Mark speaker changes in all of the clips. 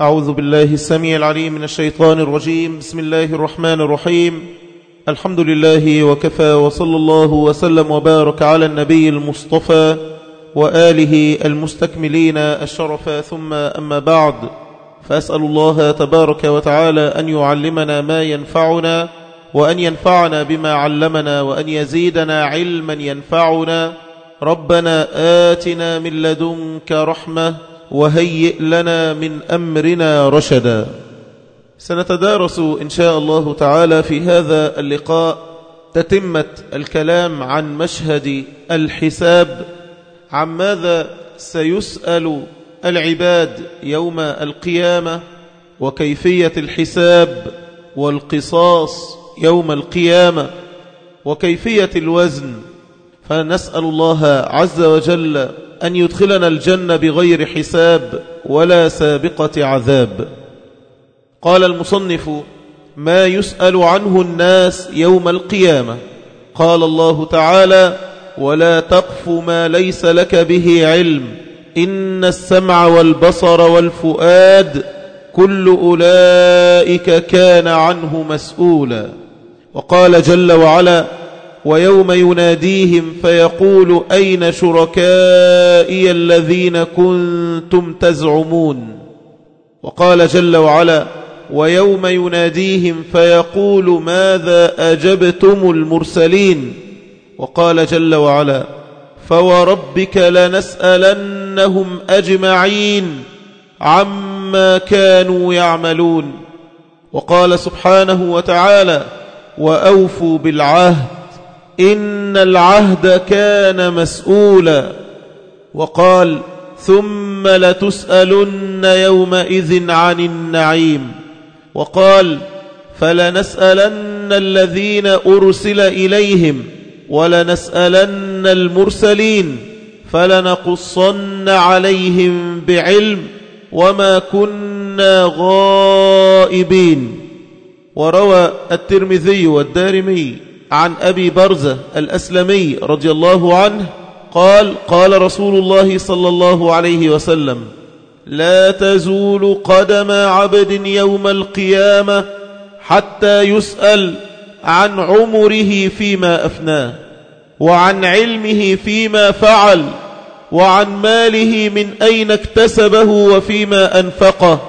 Speaker 1: أعوذ بالله السميع العليم من الشيطان الرجيم. بسم الله الرحمن الرحيم. الحمد لله وكفى وصلى الله وسلم وبارك على النبي المصطفى وآله المستكملين الشرف. ثم أما بعد فأسأل الله تبارك وتعالى أن يعلمنا ما ينفعنا وأن ينفعنا بما علمنا وأن يزيدنا علما ينفعنا. ربنا آتنا من لدنك رحمة وهيئ لنا من أمرنا رشدا. سنتدارس إن شاء الله تعالى في هذا اللقاء تتمة الكلام عن مشهد الحساب عن ماذا سيسأل العباد يوم القيامة وكيفية الحساب والقصاص يوم القيامة وكيفية الوزن. فنسأل الله عز وجل أن يدخلنا الجنة بغير حساب ولا سابقة عذاب. قال المصنف ما يسأل عنه الناس يوم القيامة. قال الله تعالى ولا تقف ما ليس لك به علم. إن السمع والبصر والفؤاد كل أولئك كان عنه مسؤولا. وقال جل وعلا ويوم يناديهم فيقول أين شركائي الذين كنتم تزعمون؟ وقال جل وعلا ويوم يناديهم فيقول ماذا أجبتم المرسلين؟ وقال جل وعلا فوربك لنسألنهم أجمعين عما كانوا يعملون. وقال سبحانه وتعالى وأوفوا بالعهد إن العهد كان مسؤولا. وقال ثم لتسألن يومئذ عن النعيم. وقال فلنسألن الذين أرسل إليهم ولنسألن المرسلين فلنقصن عليهم بعلم وما كنا غائبين. وروى الترمذي والدارمي عن أبي برزة الأسلمي رضي الله عنه قال قال رسول الله صلى الله عليه وسلم لا تزول قدم عبد يوم القيامة حتى يسأل عن عمره فيما أفناه وعن علمه فيما فعل وعن ماله من أين اكتسبه وفيما أنفقه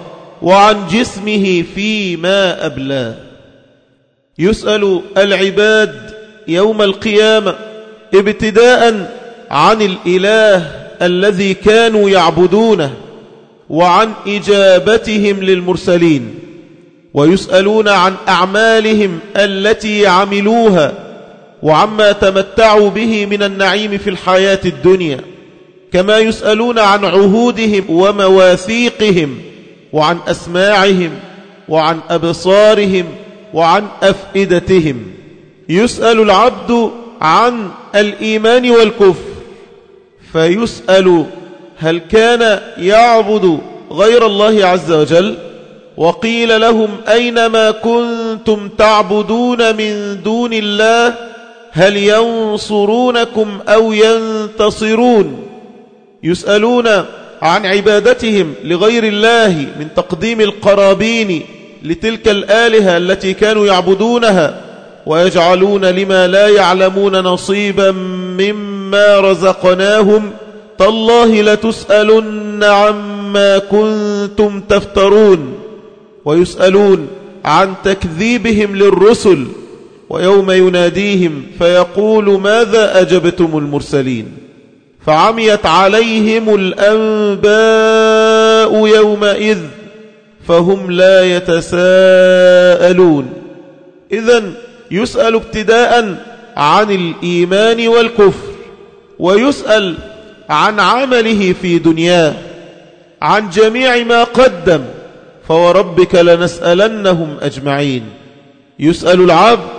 Speaker 1: وعن جسمه فيما أبلاه. يسأل العباد يوم القيامة ابتداء عن الإله الذي كانوا يعبدونه وعن إجابتهم للمرسلين ويسألون عن أعمالهم التي عملوها وعما تمتعوا به من النعيم في الحياة الدنيا كما يسألون عن عهودهم ومواثيقهم وعن أسماعهم وعن أبصارهم وعن أفئدتهم. يسأل العبد عن الإيمان والكفر. فيسأل هل كان يعبد غير الله عز وجل؟ وقيل لهم أينما كنتم تعبدون من دون الله هل ينصرونكم أو ينتصرون؟ يسألون عن عبادتهم لغير الله من تقديم القرابين لتلك الآلهة التي كانوا يعبدونها ويجعلون لما لا يعلمون نصيبا مما رزقناهم تالله لتسألن عما كنتم تفترون ويسألون عن تكذيبهم للرسل ويوم يناديهم فيقول ماذا أجبتم المرسلين فعميت عليهم الأنباء يومئذ فهم لا يتساءلون. إذا يسأل ابتداء عن الإيمان والكفر ويسأل عن عمله في دنياه عن جميع ما قدم فوربك لنسألنهم أجمعين. يسأل العبد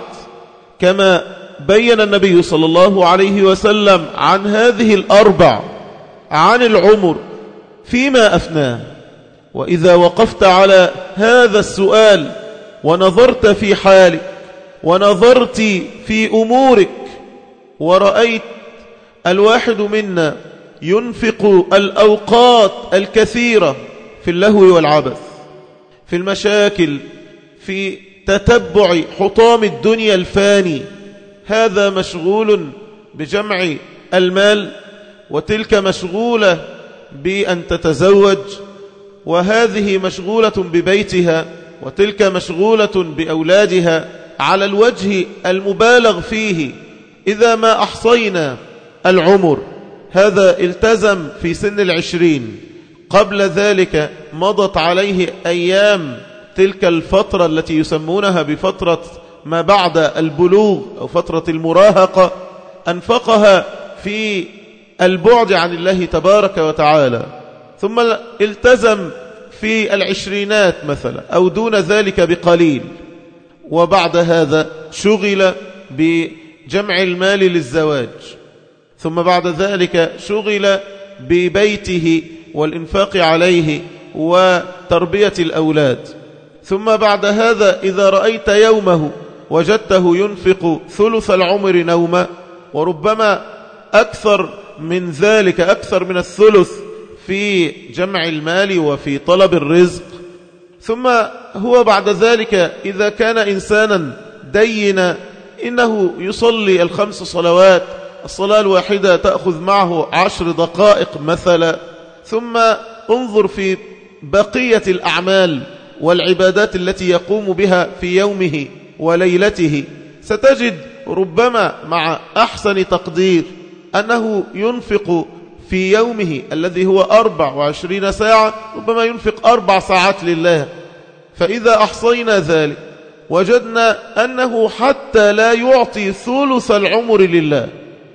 Speaker 1: كما بين النبي صلى الله عليه وسلم عن هذه الأربع عن العمر فيما أفناه. وإذا وقفت على هذا السؤال ونظرت في حالك ونظرت في أمورك ورأيت الواحد منا ينفق الأوقات الكثيرة في اللهو والعبث في المشاكل في تتبع حطام الدنيا الفاني هذا مشغول بجمع المال وتلك مشغولة بأن تتزوج وهذه مشغولة ببيتها وتلك مشغولة بأولادها على الوجه المبالغ فيه إذا ما أحصينا العمر. هذا التزم في سن العشرين. قبل ذلك مضت عليه أيام تلك الفترة التي يسمونها بفترة ما بعد البلوغ أو فترة المراهقة أنفقها في البعد عن الله تبارك وتعالى. ثم التزم في العشرينات مثلا أو دون ذلك بقليل. وبعد هذا شغل بجمع المال للزواج. ثم بعد ذلك شغل ببيته والإنفاق عليه وتربية الأولاد. ثم بعد هذا إذا رأيت يومه وجدته ينفق ثلث العمر نوما وربما أكثر من ذلك أكثر من الثلث في جمع المال وفي طلب الرزق. ثم هو بعد ذلك إذا كان إنسانا دينا إنه يصلي الخمس صلوات الصلاة الواحدة تأخذ معه عشر دقائق مثلا. ثم انظر في بقية الأعمال والعبادات التي يقوم بها في يومه وليلته. ستجد ربما مع أحسن تقدير أنه ينفق في يومه الذي هو أربع وعشرين ساعة ربما ينفق أربع ساعات لله. فإذا أحصينا ذلك وجدنا أنه حتى لا يعطي ثلث العمر لله.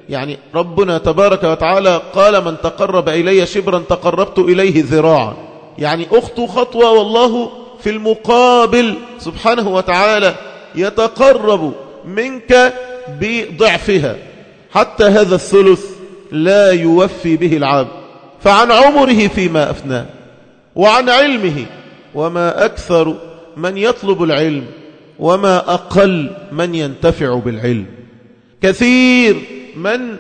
Speaker 1: يعني ربنا تبارك وتعالى قال من تقرب إلي شبرا تقربت إليه ذراعا. يعني أخطو خطوة والله في المقابل سبحانه وتعالى يتقرب منك بضعفها. حتى هذا الثلث لا يوفي به العبد. فعن عمره فيما أفناه وعن علمه وما أكثر من يطلب العلم وما أقل من ينتفع بالعلم. كثير من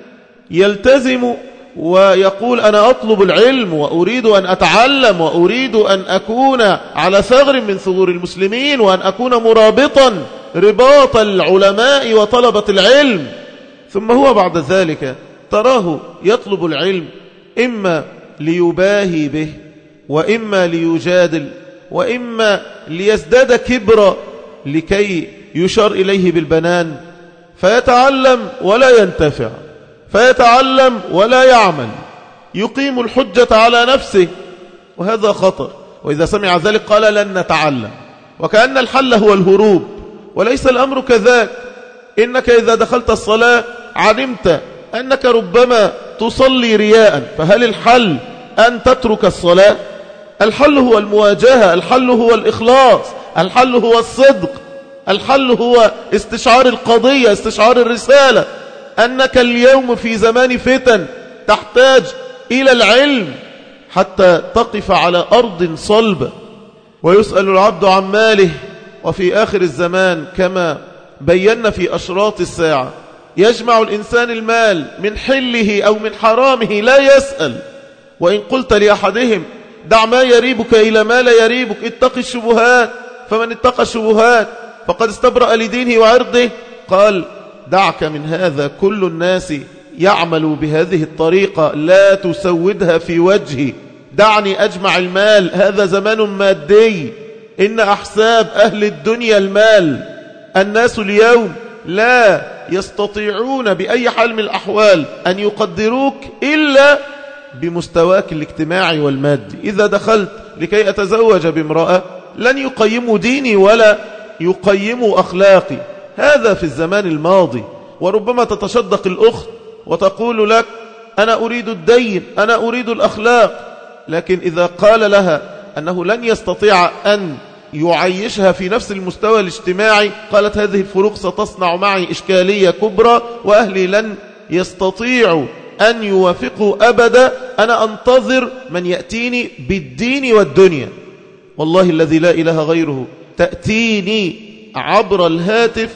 Speaker 1: يلتزم ويقول أنا أطلب العلم وأريد أن أتعلم وأريد أن أكون على ثغر من ثغور المسلمين وأن أكون مرابطا رباط العلماء وطلبة العلم. ثم هو بعد ذلك تراه يطلب العلم إما ليباهي به وإما ليجادل وإما ليزداد كبرا لكي يشار إليه بالبنان فيتعلم ولا ينتفع فيتعلم ولا يعمل يقيم الحجة على نفسه وهذا خطر وإذا سمع ذلك قال لن نتعلم وكأن الحل هو الهروب وليس الأمر كذاك إنك إذا دخلت الصلاة علمت أنك ربما تصلي رياء فهل الحل أن تترك الصلاة؟ الحل هو المواجهة الحل هو الإخلاص الحل هو الصدق الحل هو استشعار القضية استشعار الرسالة. أنك اليوم في زمان فتن تحتاج إلى العلم حتى تقف على أرض صلبة ويسأل العبد عن ماله وفي آخر الزمان كما بينا في أشراط الساعة. يجمع الإنسان المال من حله أو من حرامه لا يسأل. وإن قلت لأحدهم دع ما يريبك إلى ما لا يريبك اتق الشبهات. فمن اتقى الشبهات فقد استبرأ لدينه وعرضه. قال دعك من هذا كل الناس يعمل بهذه الطريقة لا تسودها في وجهي. دعني أجمع المال هذا زمان مادي. إن أحساب أهل الدنيا المال. الناس اليوم لا يستطيعون بأي حال من الأحوال أن يقدروك إلا بمستواك الاجتماعي والمادي. إذا دخلت لكي أتزوج بامرأة لن يقيموا ديني ولا يقيموا أخلاقي. هذا في الزمان الماضي. وربما تتشدق الأخت وتقول لك أنا أريد الدين أنا أريد الأخلاق. لكن إذا قال لها أنه لن يستطيع أن يعيشها في نفس المستوى الاجتماعي. قالت هذه الفروق ستصنع معي إشكالية كبرى وأهلي لن يستطيعوا أن يوافقوا أبدا. أنا أنتظر من يأتيني بالدين والدنيا. والله الذي لا إله غيره تأتيني عبر الهاتف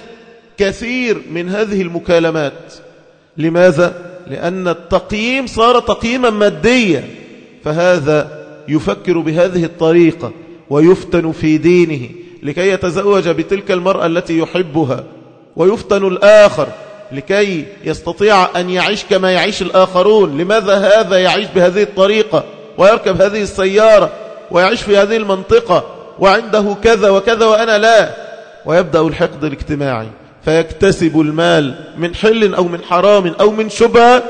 Speaker 1: كثير من هذه المكالمات. لماذا؟ لأن التقييم صار تقييما ماديا. فهذا يفكر بهذه الطريقة. ويفتن في دينه لكي يتزوج بتلك المرأة التي يحبها. ويفتن الآخر لكي يستطيع أن يعيش كما يعيش الآخرون. لماذا هذا يعيش بهذه الطريقة ويركب هذه السيارة ويعيش في هذه المنطقة وعنده كذا وكذا وأنا لا؟ ويبدأ الحقد الاجتماعي. فيكتسب المال من حل أو من حرام أو من شبهة.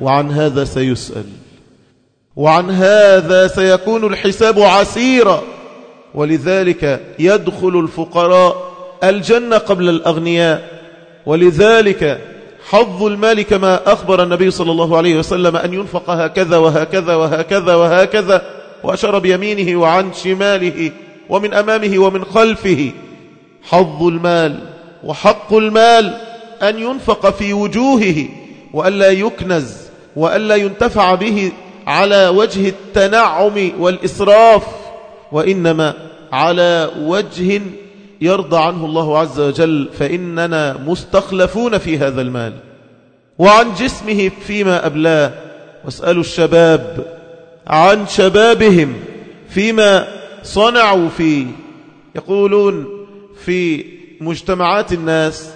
Speaker 1: وعن هذا سيسأل. وعن هذا سيكون الحساب عسيرا. ولذلك يدخل الفقراء الجنة قبل الأغنياء. ولذلك حظ المال كما أخبر النبي صلى الله عليه وسلم أن ينفق هكذا وهكذا وهكذا وهكذا وأشار بيمينه وعن شماله ومن أمامه ومن خلفه. حظ المال وحق المال أن ينفق في وجوهه وألا يكنز وألا ينتفع به على وجه التنعم والإسراف. وإنما على وجه يرضى عنه الله عز وجل فإننا مستخلفون في هذا المال. وعن جسمه فيما أبلاه. واسألوا الشباب عن شبابهم فيما صنعوا فيه. يقولون في مجتمعات الناس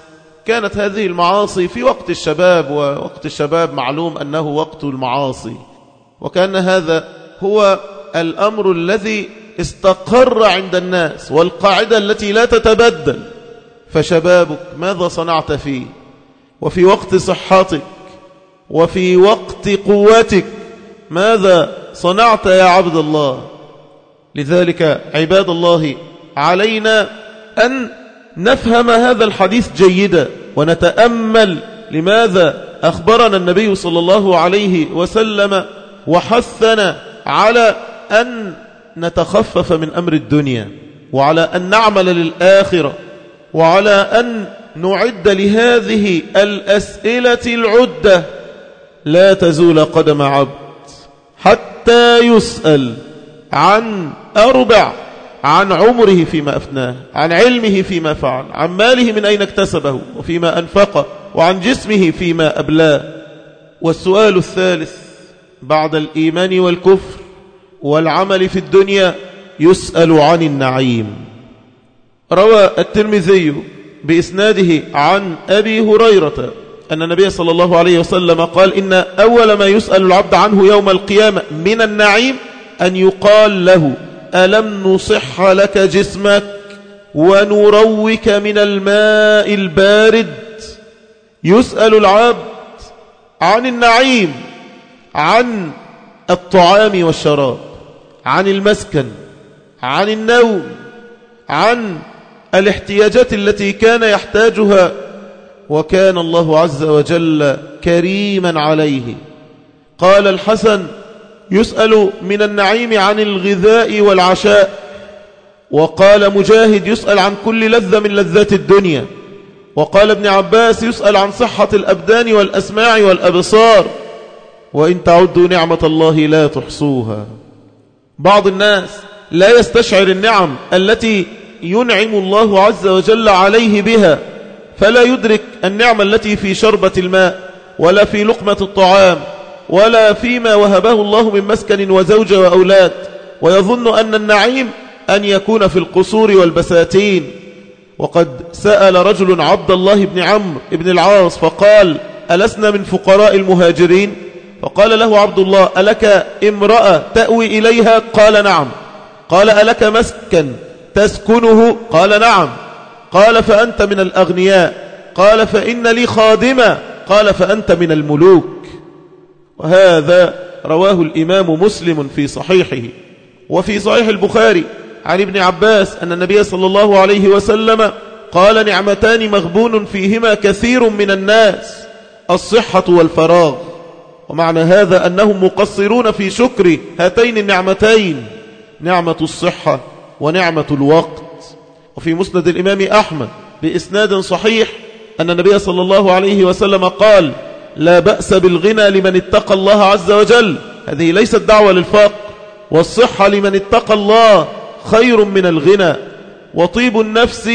Speaker 1: كانت هذه المعاصي في وقت الشباب ووقت الشباب معلوم أنه وقت المعاصي. وكأن هذا هو الأمر الذي استقر عند الناس والقاعدة التي لا تتبدل. فشبابك ماذا صنعت فيه؟ وفي وقت صحتك وفي وقت قوتك ماذا صنعت يا عبد الله؟ لذلك عباد الله علينا أن نفهم هذا الحديث جيدا ونتأمل لماذا أخبرنا النبي صلى الله عليه وسلم وحثنا على أن نتخفف من أمر الدنيا وعلى أن نعمل للآخرة وعلى أن نعد لهذه الأسئلة العدة. لا تزول قدم عبد حتى يسأل عن أربع عن عمره فيما أفناه عن علمه فيما فعل عن ماله من أين اكتسبه وفيما أنفقه وعن جسمه فيما أبلاه. والسؤال الثالث بعد الإيمان والكفر والعمل في الدنيا يسأل عن النعيم. روى الترمذي بإسناده عن أبي هريرة أن النبي صلى الله عليه وسلم قال إن أول ما يسأل العبد عنه يوم القيامة من النعيم أن يقال له ألم نصح لك جسمك ونروك من الماء البارد؟ يسأل العبد عن النعيم عن الطعام والشراب عن المسكن عن النوم عن الاحتياجات التي كان يحتاجها وكان الله عز وجل كريما عليه. قال الحسن يسأل من النعيم عن الغذاء والعشاء. وقال مجاهد يسأل عن كل لذة من لذات الدنيا. وقال ابن عباس يسأل عن صحة الأبدان والأسماع والأبصار. وإن تعدوا نعمة الله لا تحصوها. بعض الناس لا يستشعر النعم التي ينعم الله عز وجل عليه بها فلا يدرك النعمة التي في شربة الماء ولا في لقمة الطعام ولا فيما وهبه الله من مسكن وزوجة وأولاد. ويظن أن النعيم أن يكون في القصور والبساتين. وقد سأل رجل عبد الله بن عمرو بن العاص فقال ألسنا من فقراء المهاجرين؟ فقال له عبد الله ألك امرأة تأوي إليها؟ قال نعم. قال ألك مسكن تسكنه؟ قال نعم. قال فأنت من الأغنياء. قال فإن لي خادمة. قال فأنت من الملوك. وهذا رواه الإمام مسلم في صحيحه. وفي صحيح البخاري عن ابن عباس أن النبي صلى الله عليه وسلم قال نعمتان مغبون فيهما كثير من الناس الصحة والفراغ. ومعنى هذا أنهم مقصرون في شكر هاتين النعمتين نعمة الصحة ونعمة الوقت. وفي مسند الإمام أحمد بإسناد صحيح أن النبي صلى الله عليه وسلم قال لا بأس بالغنى لمن اتقى الله عز وجل. هذه ليست دعوة للفقر. والصحة لمن اتقى الله خير من الغنى. وطيب النفس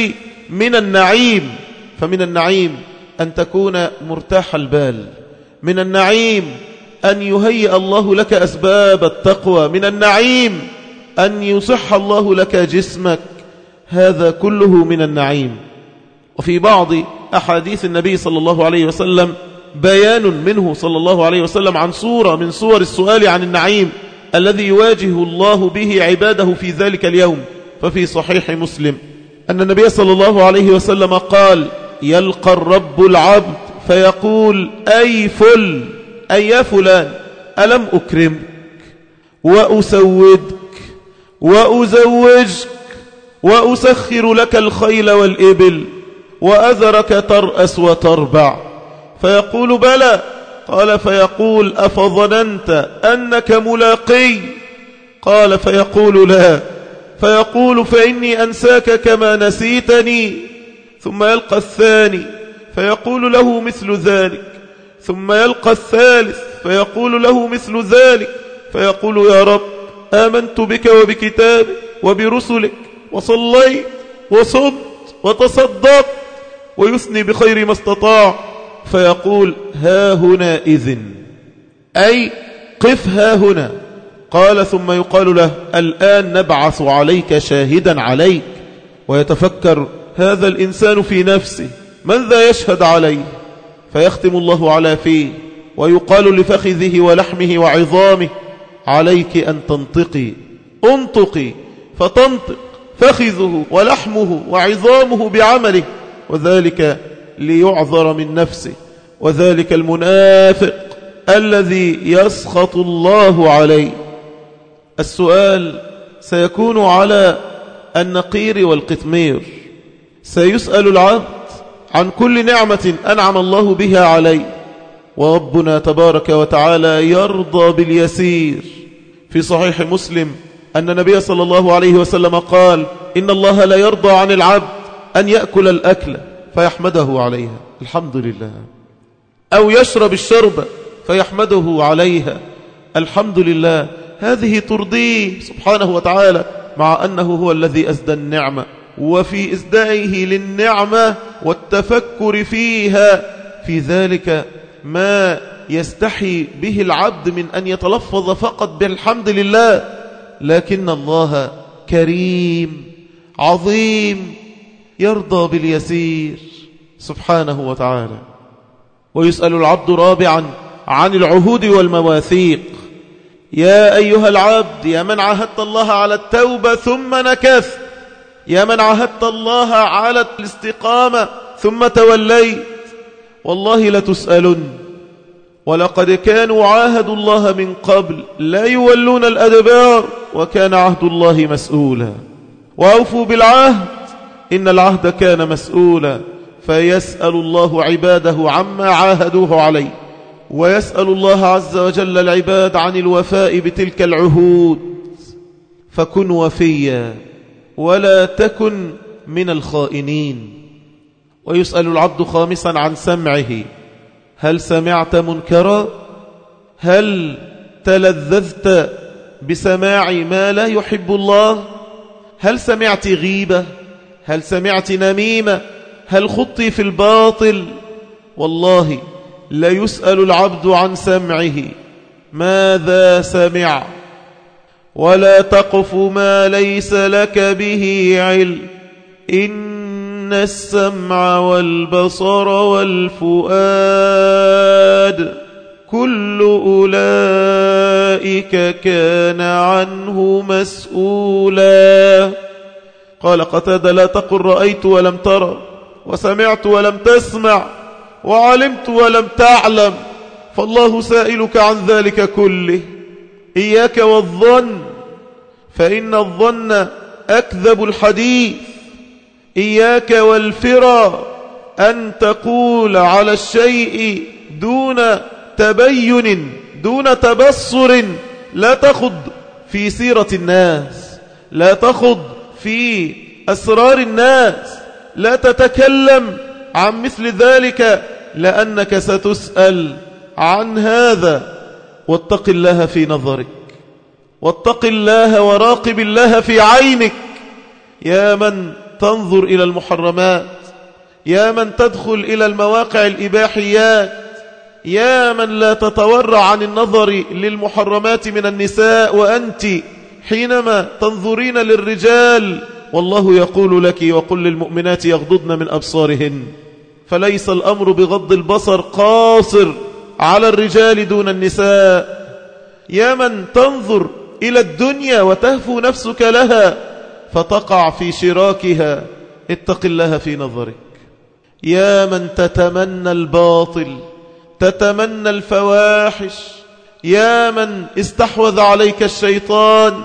Speaker 1: من النعيم. فمن النعيم أن تكون مرتاح البال. من النعيم أن يهيئ الله لك أسباب التقوى. من النعيم أن يصح الله لك جسمك. هذا كله من النعيم. وفي بعض أحاديث النبي صلى الله عليه وسلم بيان منه صلى الله عليه وسلم عن صورة من صور السؤال عن النعيم الذي يواجه الله به عباده في ذلك اليوم. ففي صحيح مسلم أن النبي صلى الله عليه وسلم قال يلقى الرب العبد فيقول أي فل أي يا فلان ألم أكرمك؟ وأسودك وأزوجك وأسخر لك الخيل والإبل وأذرك ترأس وتربع. فيقول بلى. قال فيقول أفظننت أنك ملاقي. قال فيقول لا. فيقول فإني أنساك كما نسيتني. ثم يلقى الثاني فيقول له مثل ذلك. ثم يلقى الثالث فيقول له مثل ذلك. فيقول يا رب آمنت بك وبكتابك وبرسلك وصليت وصمت وتصدقت ويثني بخير ما استطاع. فيقول ها هنا إذن. أي قف ها هنا. قال ثم يقال له الآن نبعث عليك شاهدا عليك. ويتفكر هذا الإنسان في نفسه. من ذا يشهد عليه فيختم الله على فيه ويقال لفخذه ولحمه وعظامه عليك أن تنطقي انطقي فتنطق فخذه ولحمه وعظامه بعمله وذلك ليعذر من نفسه وذلك المنافق الذي يسخط الله عليه. السؤال سيكون على النقير والقتمير سيسأل العبد عن كل نعمة أنعم الله بها عليه وربنا تبارك وتعالى يرضى باليسير. في صحيح مسلم أن النبي صلى الله عليه وسلم قال إن الله لا يرضى عن العبد أن يأكل الأكل فيحمده عليها. الحمد لله. أو يشرب الشرب فيحمده عليها. الحمد لله. هذه ترضيه سبحانه وتعالى مع أنه هو الذي أزدى النعمة. وفي إزدائه للنعمة والتفكر فيها. في ذلك ما يستحي به العبد من أن يتلفظ فقط بالحمد لله. لكن الله كريم عظيم يرضى باليسير سبحانه وتعالى. ويسأل العبد رابعا عن العهود والمواثيق. يا أيها العبد يا من عهدت الله على التوبة ثم نكث. يا من عهدت الله على الاستقامة ثم توليت والله لتسألن ولقد كانوا عاهدوا الله من قبل لا يولون الأدبار وكان عهد الله مسؤولا. وأوفوا بالعهد إن العهد كان مسؤولا فيسأل الله عباده عما عاهدوه عليه ويسأل الله عز وجل العباد عن الوفاء بتلك العهود. فكن وفيا. ولا تكن من الخائنين. ويسأل العبد خامسا عن سمعه هل سمعت منكرا؟ هل تلذذت بسماع ما لا يحب الله؟ هل سمعت غيبة؟ هل سمعت نميمة؟ هل خطي في الباطل؟ والله لا يسأل العبد عن سمعه. ماذا سمع؟ ولا تقف ما ليس لك به علم. إن السمع والبصر والفؤاد كل أولئك كان عنه مسؤولا. قال قتاد لا تقل رأيت ولم ترى وسمعت ولم تسمع وعلمت ولم تعلم فالله سائلك عن ذلك كله. إياك والظن فإن الظن أكذب الحديث. إياك والفرى أن تقول على الشيء دون تبين دون تبصر. لا تخض في سيرة الناس لا تخض في أسرار الناس. لا تتكلم عن مثل ذلك لأنك ستسأل عن هذا. واتق الله في نظرك واتق الله وراقب الله في عينك. يا من تنظر إلى المحرمات يا من تدخل إلى المواقع الإباحيات يا من لا تتورع عن النظر للمحرمات من النساء وأنت حينما تنظرين للرجال والله يقول لك وقل للمؤمنات يغضضن من أبصارهن فليس الأمر بغض البصر قاصر. على الرجال دون النساء. يا من تنظر إلى الدنيا وتهفو نفسك لها فتقع في شراكها. اتق الله في نظرك. يا من تتمنى الباطل تتمنى الفواحش يا من استحوذ عليك الشيطان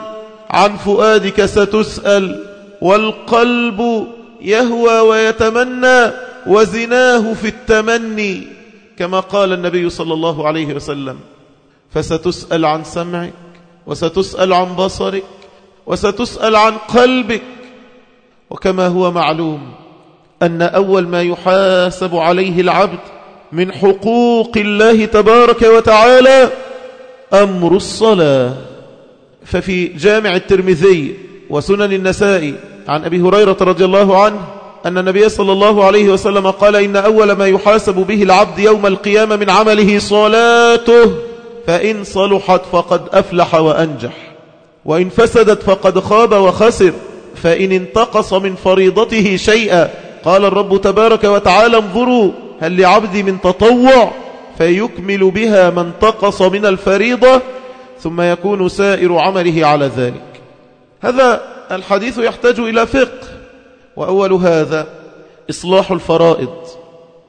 Speaker 1: عن فؤادك ستسأل والقلب يهوى ويتمنى وزناه في التمني. كما قال النبي صلى الله عليه وسلم فستسأل عن سمعك وستسأل عن بصرك وستسأل عن قلبك. وكما هو معلوم أن أول ما يحاسب عليه العبد من حقوق الله تبارك وتعالى أمر الصلاة. ففي جامع الترمذي وسنن النساء عن أبي هريرة رضي الله عنه أن النبي صلى الله عليه وسلم قال إن أول ما يحاسب به العبد يوم القيامة من عمله صلاته فإن صلحت فقد أفلح وأنجح. وإن فسدت فقد خاب وخسر. فإن انتقص من فريضته شيئا. قال الرب تبارك وتعالى انظروا هل لعبدي من تطوع؟ فيكمل بها ما انتقص من الفريضة ثم يكون سائر عمله على ذلك. هذا الحديث يحتاج إلى فقه. وأول هذا إصلاح الفرائض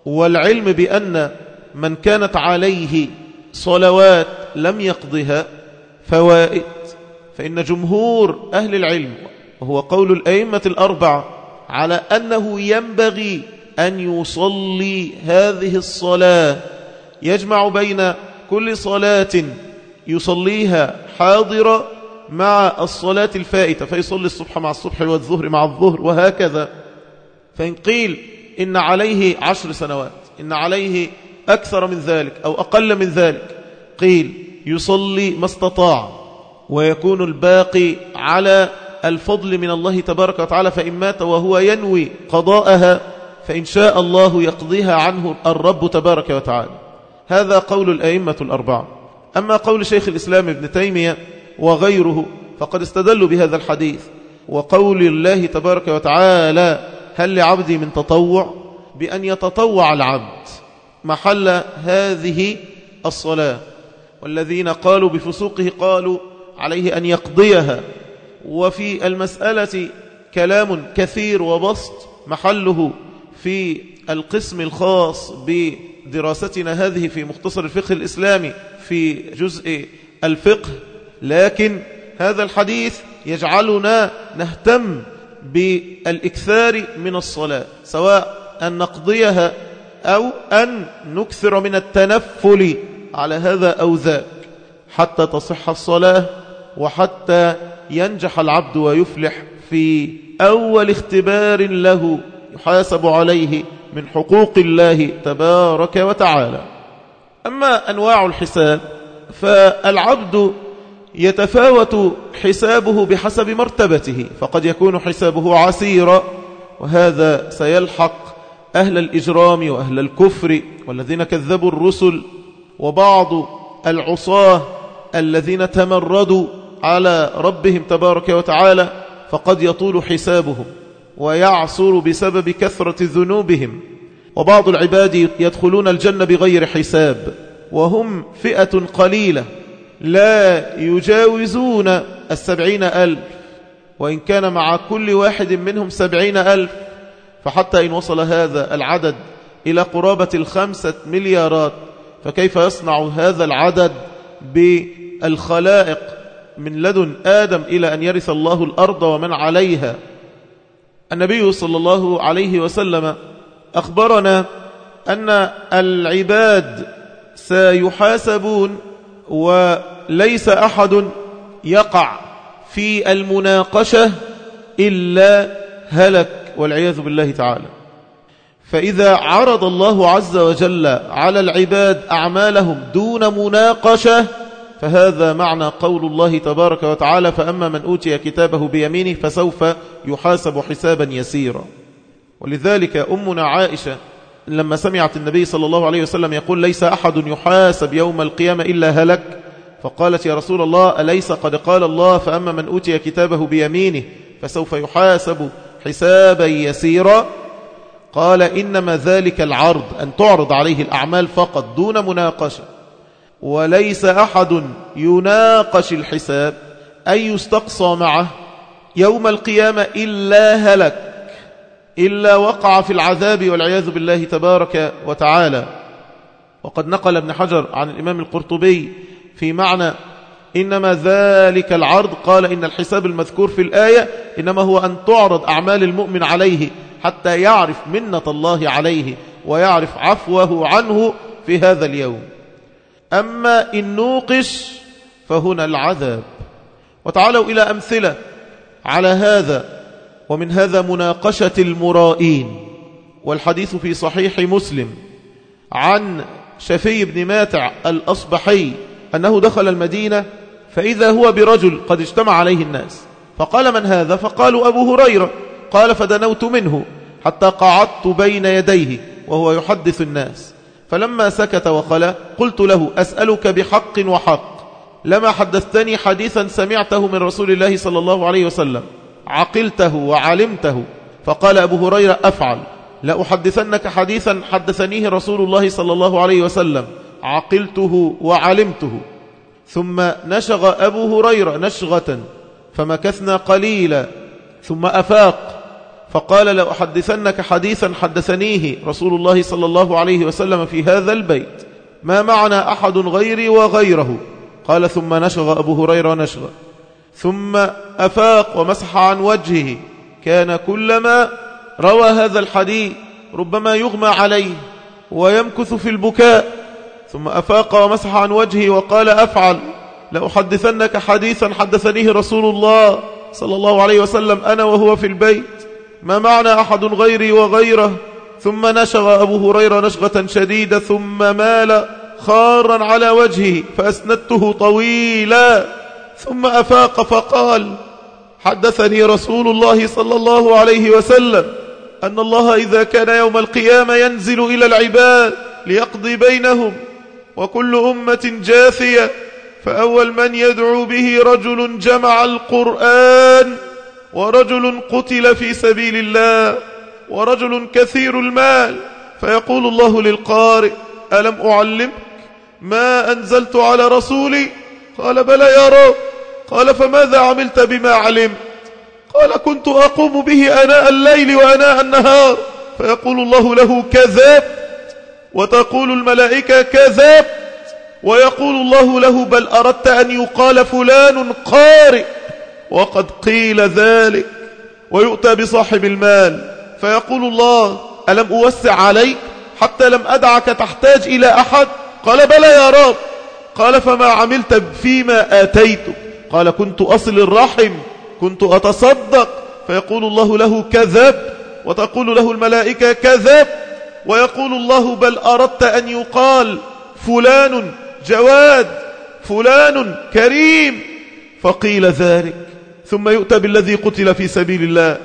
Speaker 1: والعلم بأن من كانت عليه صلوات لم يقضها فوائد فإن جمهور أهل العلم وهو قول الأئمة الأربعة على أنه ينبغي أن يصلي هذه الصلاة يجمع بين كل صلاة يصليها حاضرة مع الصلاة الفائتة فيصلي الصبح مع الصبح والظهر مع الظهر وهكذا. فإن قيل إن عليه عشر سنوات إن عليه أكثر من ذلك أو أقل من ذلك قيل يصلي ما استطاع ويكون الباقي على الفضل من الله تبارك وتعالى فإن مات وهو ينوي قضاءها فإن شاء الله يقضيها عنه الرب تبارك وتعالى. هذا قول الأئمة الأربعة. أما قول شيخ الإسلام ابن تيمية وغيره فقد استدلوا بهذا الحديث. وقول الله تبارك وتعالى هل لعبدي من تطوع؟ بأن يتطوع العبد محل هذه الصلاة. والذين قالوا بفسوقه قالوا عليه أن يقضيها. وفي المسألة كلام كثير وبسط محله في القسم الخاص بدراستنا هذه في مختصر الفقه الإسلامي في جزء الفقه. لكن هذا الحديث يجعلنا نهتم بالإكثار من الصلاة سواء أن نقضيها أو أن نكثر من التنفل على هذا أو ذاك حتى تصح الصلاة وحتى ينجح العبد ويفلح في أول اختبار له يحاسب عليه من حقوق الله تبارك وتعالى. أما أنواع الحساب فالعبد يتفاوت حسابه بحسب مرتبته فقد يكون حسابه عسيرا وهذا سيلحق أهل الإجرام وأهل الكفر والذين كذبوا الرسل وبعض العصاة الذين تمردوا على ربهم تبارك وتعالى فقد يطول حسابهم ويعصر بسبب كثرة ذنوبهم. وبعض العباد يدخلون الجنة بغير حساب وهم فئة قليلة. لا يجاوزون السبعين ألف وإن كان مع كل واحد منهم سبعين ألف فحتى إن وصل هذا العدد إلى قرابة الخمسة مليارات فكيف يصنع هذا العدد بالخلائق من لدن آدم إلى أن يرث الله الأرض ومن عليها؟ النبي صلى الله عليه وسلم أخبرنا أن العباد سيحاسبون وليس أحد يقع في المناقشة إلا هلك والعياذ بالله تعالى. فإذا عرض الله عز وجل على العباد أعمالهم دون مناقشة فهذا معنى قول الله تبارك وتعالى فأما من أوتي كتابه بيمينه فسوف يحاسب حسابا يسيرا. ولذلك أمنا عائشة لما سمعت النبي صلى الله عليه وسلم يقول ليس أحد يحاسب يوم القيامة إلا هلك فقالت يا رسول الله أليس قد قال الله فأما من أوتي كتابه بيمينه فسوف يحاسب حسابا يسيرا؟ قال إنما ذلك العرض أن تعرض عليه الأعمال فقط دون مناقشة وليس أحد يناقش الحساب أي يستقصى معه يوم القيامة إلا هلك. إلا وقع في العذاب والعياذ بالله تبارك وتعالى. وقد نقل ابن حجر عن الإمام القرطبي في معنى إنما ذلك العرض قال إن الحساب المذكور في الآية إنما هو أن تعرض أعمال المؤمن عليه حتى يعرف منة الله عليه ويعرف عفوه عنه في هذا اليوم. أما إن نوقش فهنا العذاب. وتعالوا إلى أمثلة على هذا. ومن هذا مناقشة المرائين والحديث في صحيح مسلم عن شفي بن ماتع الأصبحي أنه دخل المدينة فإذا هو برجل قد اجتمع عليه الناس. فقال من هذا؟ فقالوا أبو هريرة. قال فدنوت منه حتى قعدت بين يديه وهو يحدث الناس. فلما سكت وخلا قلت له أسألك بحق وحق لما حدثتني حديثا سمعته من رسول الله صلى الله عليه وسلم. عقلته وعلمته. فقال أبو هريرة أفعل. لأحدثنك حديثا حدثنيه رسول الله صلى الله عليه وسلم. عقلته وعلمته. ثم نشغ أبو هريرة نشغة. فمكثنا قليلا. ثم أفاق. فقال لأحدثنك حديثا حدثنيه رسول الله صلى الله عليه وسلم في هذا البيت. ما معنا أحد غيري وغيره؟ قال ثم نشغ أبو هريرة نشغ ثم أفاق ومسح عن وجهه. كان كلما روى هذا الحديث ربما يغمى عليه ويمكث في البكاء. ثم أفاق ومسح عن وجهه وقال أفعل لأحدثنك حديثا حدثنيه رسول الله صلى الله عليه وسلم أنا وهو في البيت. ما معنى أحد غيري وغيره؟ ثم نشغ أبو هريرة نشغة شديدة ثم مال خارا على وجهه فأسندته طويلا. ثم أفاق فقال حدثني رسول الله صلى الله عليه وسلم أن الله إذا كان يوم القيامة ينزل إلى العباد ليقضي بينهم وكل أمة جاثية فأول من يدعو به رجل جمع القرآن ورجل قتل في سبيل الله ورجل كثير المال فيقول الله للقارئ ألم أعلمك ما أنزلت على رسولي؟ قال بلى يا رب. قال فماذا عملت بما علمت قال كنت أقوم به أناء الليل وأناء النهار. فيقول الله له كذبت وتقول الملائكة كذبت ويقول الله له بل أردت أن يقال فلان قارئ. وقد قيل ذلك. ويؤتى بصاحب المال. فيقول الله ألم أوسع عليك حتى لم أدعك تحتاج إلى أحد؟ قال بلى يا رب. قال فما عملت فيما آتيتك. قال كنت أصل الرحم كنت أتصدق. فيقول الله له كذب وتقول له الملائكة كذب ويقول الله بل أردت أن يقال فلان جواد فلان كريم. فقيل ذلك ثم يؤتى بالذي قتل في سبيل الله.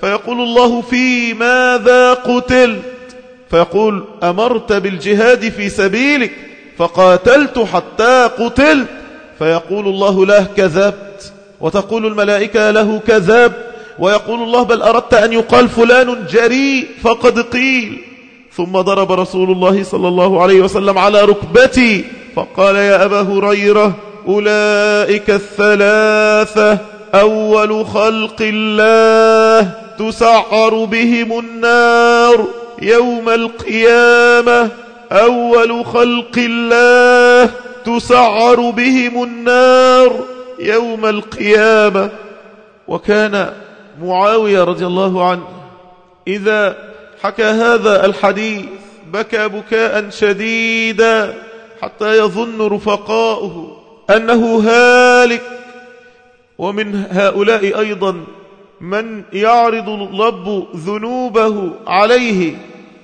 Speaker 1: فيقول الله في ماذا قتلت؟ فيقول أمرت بالجهاد في سبيلك فقاتلت حتى قتلت. فيقول الله له كذبت وتقول الملائكة له كذب ويقول الله بل أردت أن يقال فلان جريء فقد قيل. ثم ضرب رسول الله صلى الله عليه وسلم على ركبتي فقال يا أبا هريرة أولئك الثلاثة أول خلق الله تسعر بهم النار يوم القيامة أول خلق الله تسعر بهم النار يوم القيامة. وكان معاوية رضي الله عنه إذا حكى هذا الحديث بكى بكاء شديدا حتى يظن رفقاؤه أنه هالك. ومن هؤلاء أيضا من يعرض الرب ذنوبه عليه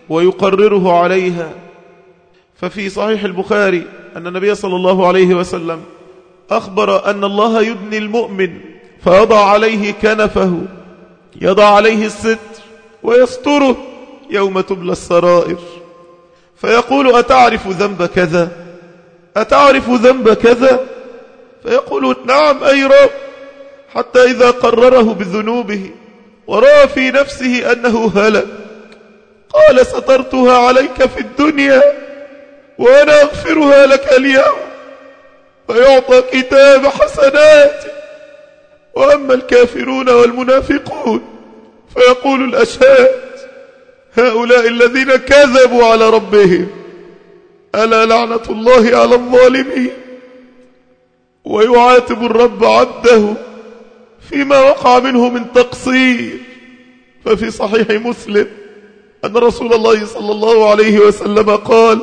Speaker 1: ويقرره عليها. ففي صحيح البخاري أن النبي صلى الله عليه وسلم أخبر أن الله يدني المؤمن فيضع عليه كنفه يضع عليه الستر ويستره يوم تبلى السرائر. فيقول أتعرف ذنب كذا؟ أتعرف ذنب كذا؟ فيقول نعم أي رب حتى إذا قرره بذنوبه ورأى في نفسه أنه هلك. قال سترتها عليك في الدنيا؟ وأنا أغفرها لك اليوم فيعطى كتاب حسنات. وأما الكافرون والمنافقون فيقول الأشهاد هؤلاء الذين كذبوا على ربهم ألا لعنة الله على الظالمين؟ ويعاتب الرب عبده فيما وقع منه من تقصير. ففي صحيح مسلم أن رسول الله صلى الله عليه وسلم قال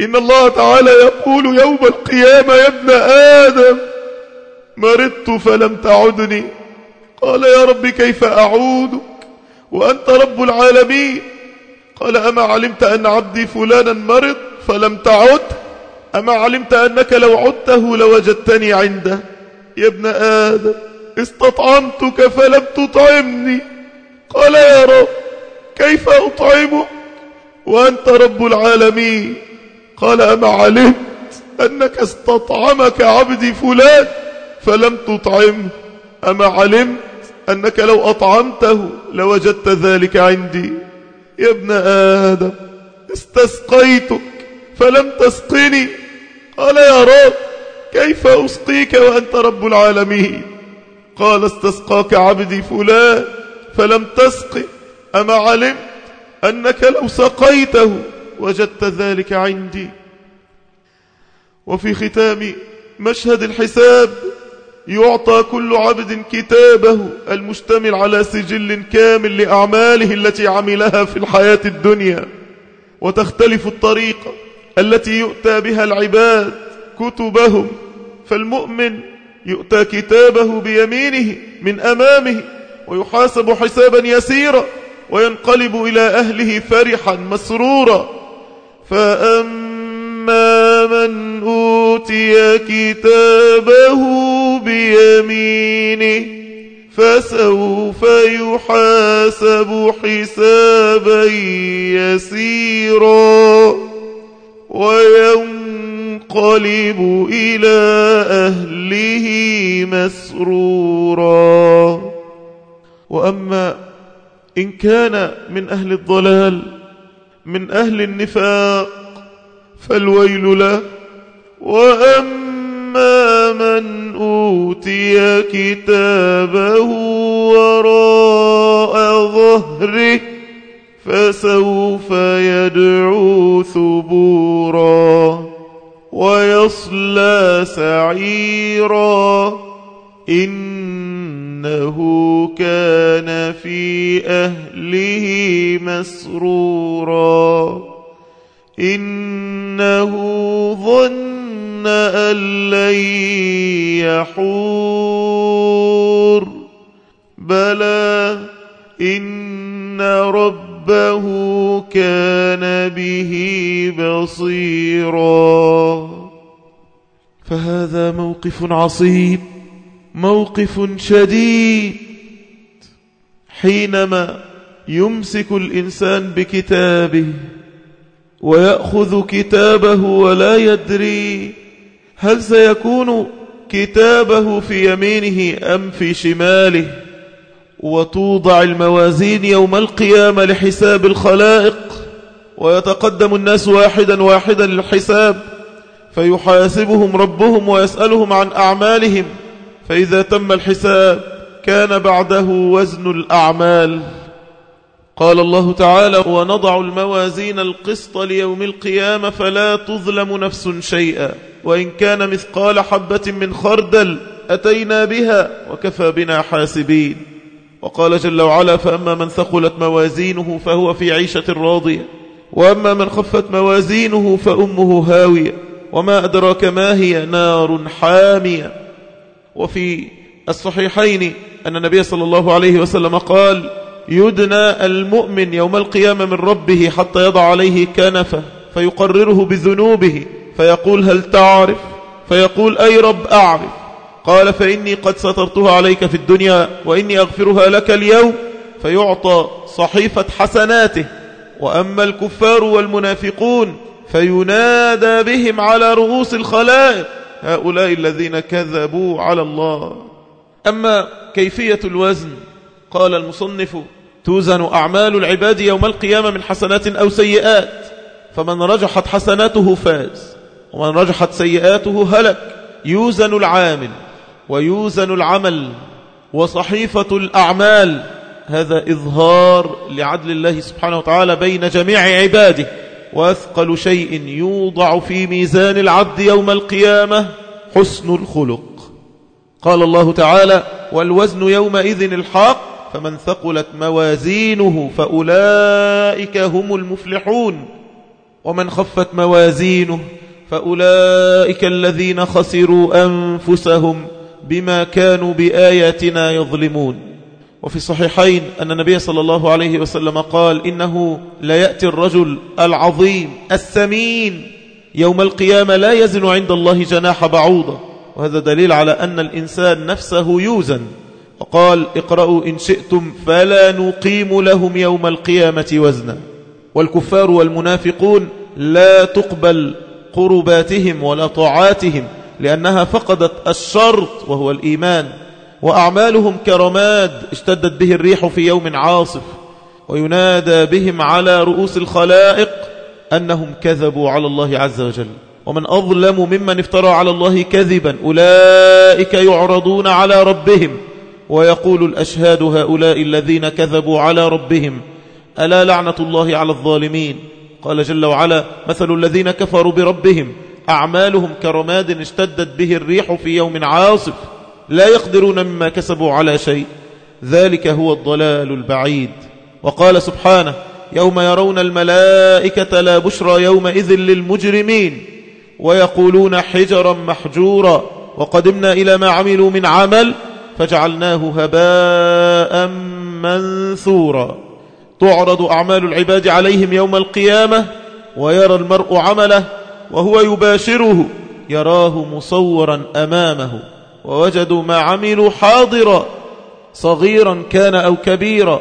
Speaker 1: إن الله تعالى يقول يوم القيامة يا ابن آدم مرضت فلم تعدني. قال يا رب كيف أعودك؟ وأنت رب العالمين. قال أما علمت أن عبدي فلانا مرض فلم تعد؟ أما علمت أنك لو عدته لوجدتني عنده. يا ابن آدم استطعمتك فلم تطعمني. قال يا رب كيف أطعمك؟ وأنت رب العالمين. قال أما علمت أنك استطعمك عبدي فلان فلم تطعمه أما علمت أنك لو أطعمته لوجدت ذلك عندي. يا ابن آدم استسقيتك فلم تسقني. قال يا رب كيف أسقيك وأنت رب العالمين؟ قال استسقاك عبدي فلان فلم تسقي أما علمت أنك لو سقيته وجدت ذلك عندي. وفي ختام مشهد الحساب يعطى كل عبد كتابه المشتمل على سجل كامل لأعماله التي عملها في الحياة الدنيا. وتختلف الطريقة التي يؤتى بها العباد كتبهم. فالمؤمن يؤتى كتابه بيمينه من أمامه ويحاسب حسابا يسيرا وينقلب إلى أهله فرحا مسرورا. فأما من أوتي كتابه بيمينه فسوف يحاسب حسابا يسيرا وينقلب إلى أهله مسرورا وأما إن كان من أهل الضلال من أهل النفاق فالويل له. وأما من أوتي كتابه وراء ظهره فسوف يدعو ثبورا ويصلى سعيرا. إنه كان في أهله مسرورا. إنه ظن أن لن يحور. بلى إن ربه كان به بصيرا. فهذا موقف عصيب. موقف شديد حينما يمسك الإنسان بكتابه ويأخذ كتابه ولا يدري هل سيكون كتابه في يمينه أم في شماله وتوضع الموازين يوم القيامة لحساب الخلائق ويتقدم الناس واحدا واحدا للحساب فيحاسبهم ربهم ويسألهم عن أعمالهم فإذا تم الحساب كان بعده وزن الأعمال. قال الله تعالى ونضع الموازين القسط ليوم القيامة فلا تظلم نفس شيئا. وإن كان مثقال حبة من خردل أتينا بها وكفى بنا حاسبين. وقال جل وعلا فأما من ثقلت موازينه فهو في عيشة راضية. وأما من خفت موازينه فأمه هاوية. وما أدراك ما هي نار حامية. وفي الصحيحين أن النبي صلى الله عليه وسلم قال يدنى المؤمن يوم القيامة من ربه حتى يضع عليه كنفه فيقرره بذنوبه فيقول هل تعرف؟ فيقول أي رب أعرف؟ قال فإني قد سترتها عليك في الدنيا وإني أغفرها لك اليوم فيعطى صحيفة حسناته. وأما الكفار والمنافقون فينادى بهم على رؤوس الخلائق هؤلاء الذين كذبوا على الله. أما كيفية الوزن؟ قال المصنف توزن أعمال العباد يوم القيامة من حسنات أو سيئات. فمن رجحت حسناته فاز ومن رجحت سيئاته هلك. يوزن العامل ويوزن العمل وصحيفة الأعمال. هذا إظهار لعدل الله سبحانه وتعالى بين جميع عباده. وأثقل شيء يوضع في ميزان العبد يوم القيامة حسن الخلق. قال الله تعالى والوزن يومئذ الحق فمن ثقلت موازينه فأولئك هم المفلحون. ومن خفت موازينه فأولئك الذين خسروا أنفسهم بما كانوا بآياتنا يظلمون. وفي الصحيحين أن النبي صلى الله عليه وسلم قال إنه لا يأتي الرجل العظيم السمين يوم القيامة لا يزن عند الله جناح بعوضة. وهذا دليل على أن الإنسان نفسه يوزن. وقال اقرأوا إن شئتم فلا نقيم لهم يوم القيامة وزنا. والكفار والمنافقون لا تقبل قرباتهم ولا طاعاتهم لأنها فقدت الشرط وهو الإيمان. وأعمالهم كرماد اشتدت به الريح في يوم عاصف وينادى بهم على رؤوس الخلائق أنهم كذبوا على الله عز وجل. ومن أظلم ممن افترى على الله كذبا أولئك يعرضون على ربهم ويقول الأشهاد هؤلاء الذين كذبوا على ربهم ألا لعنة الله على الظالمين؟ قال جل وعلا مثل الذين كفروا بربهم أعمالهم كرماد اشتدت به الريح في يوم عاصف. لا يقدرون مما كسبوا على شيء. ذلك هو الضلال البعيد. وقال سبحانه يوم يرون الملائكة لا بشرى يومئذ للمجرمين ويقولون حجرا محجورا وقدمنا إلى ما عملوا من عمل فجعلناه هباء منثورا. تعرض أعمال العباد عليهم يوم القيامة ويرى المرء عمله وهو يباشره يراه مصورا أمامه. ووجدوا ما عملوا حاضرا. صغيرا كان أو كبيرا.